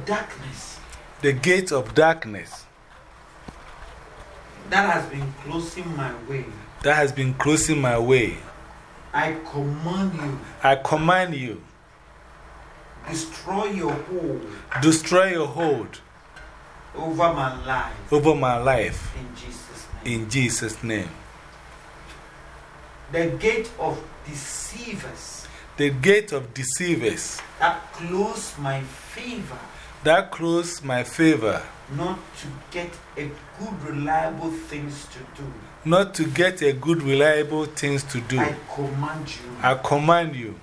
of darkness. The gate of darkness. That has been closing my way, that has been closing my way, I command you, I command you, destroy your hold. Destroy your hold. Over my life. Over my life. In Jesus' name. in Jesus' name. The gate of deceivers. The gate of deceivers. That close my favor, that close my favor, not to get a good, reliable things to do. not to get a good, reliable things to do. I command you, I command you,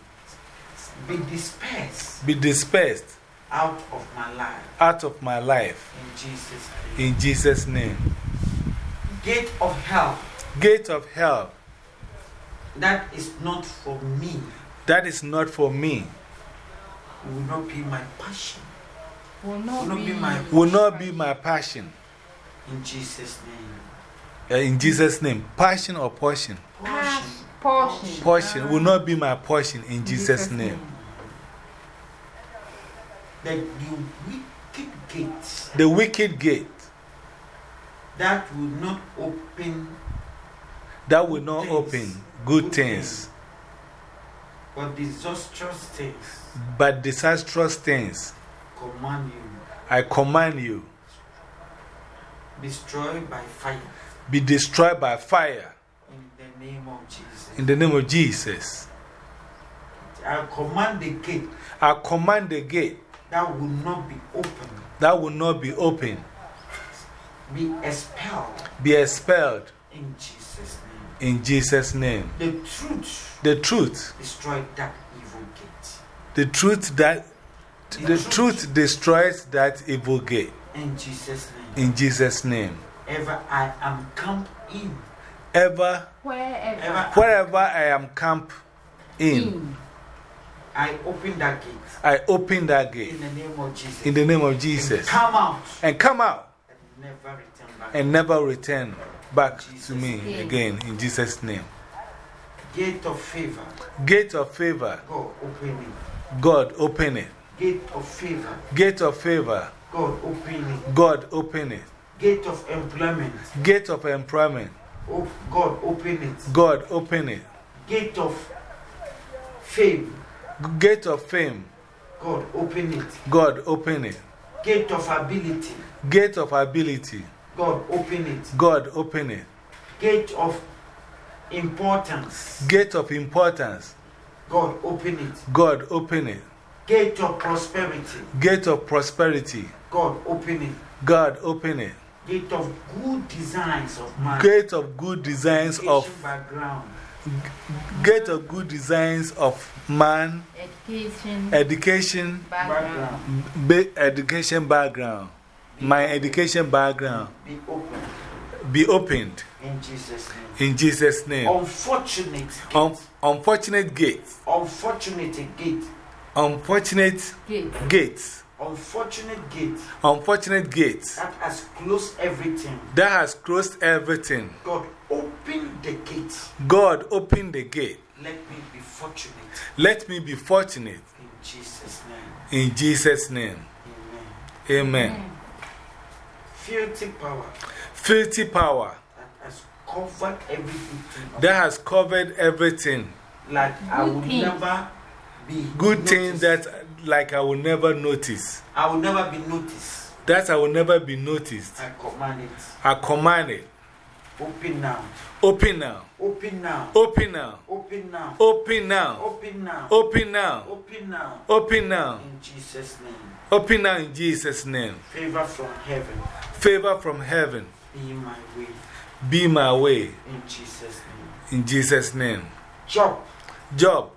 be dispersed. Be dispersed. Out of my life. Out of my life. In Jesus' name. in Jesus' name. Gate of hell. Gate of hell. That is not for me. That is not for me. It will not be my passion, Will will not not be be my will not be my passion. in Jesus' name. Uh, in Jesus' name. Passion or portion? Portion. portion. Portion will not be my portion in Jesus' name. The, the wicked gates The wicked gate that will not open that will not Things. open good Good things, but disastrous things, but disastrous things. Command you, I command you, destroy by fire. Be destroyed by fire. In the name of Jesus. in the name of Jesus. I command the gate. I command the gate. That will not be open, that will not be open, be expelled. Be expelled. In Jesus' name. in Jesus' name. The truth The truth, destroy that evil gate. the truth that the truth destroys that evil gate In Jesus' name. in Jesus' name. Ever I am camped in. Ever, Wherever. Ever wherever I am camped in, I open that gate. I open that gate In the name of Jesus. in the name of And come out and come out and never return back. and never return back to Jesus' me name. again in Jesus' name. Gate of favor. Gate of favor, God open it. God open it. Gate of favor. Gate of favor, God open it. God open it. Gate of employment. Gate of employment, Oh, God open it. God open it. Gate of fame. Gate of fame, God open it. God open it. Gate of ability. Gate of ability, God open it. God open it. Gate of importance. Gate of importance, God open it. God open it. Gate of prosperity. Gate of prosperity, God open it. God open it. Gate of good designs of man. Gate of good designs Education of background. Gate of good designs of man, Education. education, background. ba- education background. My education background Be open be opened in Jesus' name. in Jesus' name. Unfortunate gate. Un unfortunate gates, Unfortunate gate. Unfortunate Gate. gates, Unfortunate gate unfortunate gates that has closed everything. that has closed everything. God, open the gate. God open the gate. Let me be fortunate Let me be fortunate in Jesus' name. in Jesus' name. Amen. Amen. Filthy power Filthy power that has covered everything. that has covered everything. Like I Good will things. never Good things that, like, I will never notice. I will never be noticed. That I will never be noticed. I command it. I command it. Open now. Open now. Open now. Open now. Open now. Open now. Open now. Open now. Open now. Open now. In Jesus' name. Open now in Jesus' name. Favor from heaven. Favor from heaven. Be my way. Be my way In Jesus' name. in Jesus' name. Job. Job,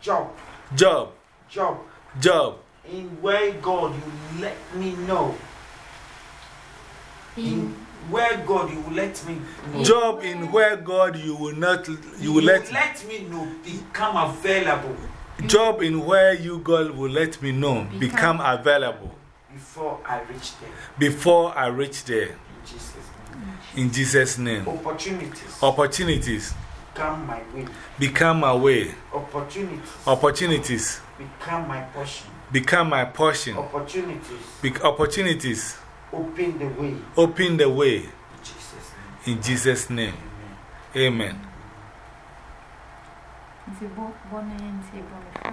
Job. Job, Job. job. In where God you let me know. In In where God you will let me know. Job in where God you will not, you will let, let me know. Become available Job in where you God will let me know, become available before I reach there. before I reach there. In Jesus' name. In Jesus' name. Opportunities Opportunities come my way. become my way. Opportunities Opportunities become my portion. become my portion. Opportunities Be opportunities open the way. open the way In Jesus' name. in Jesus' name. Amen. Amen.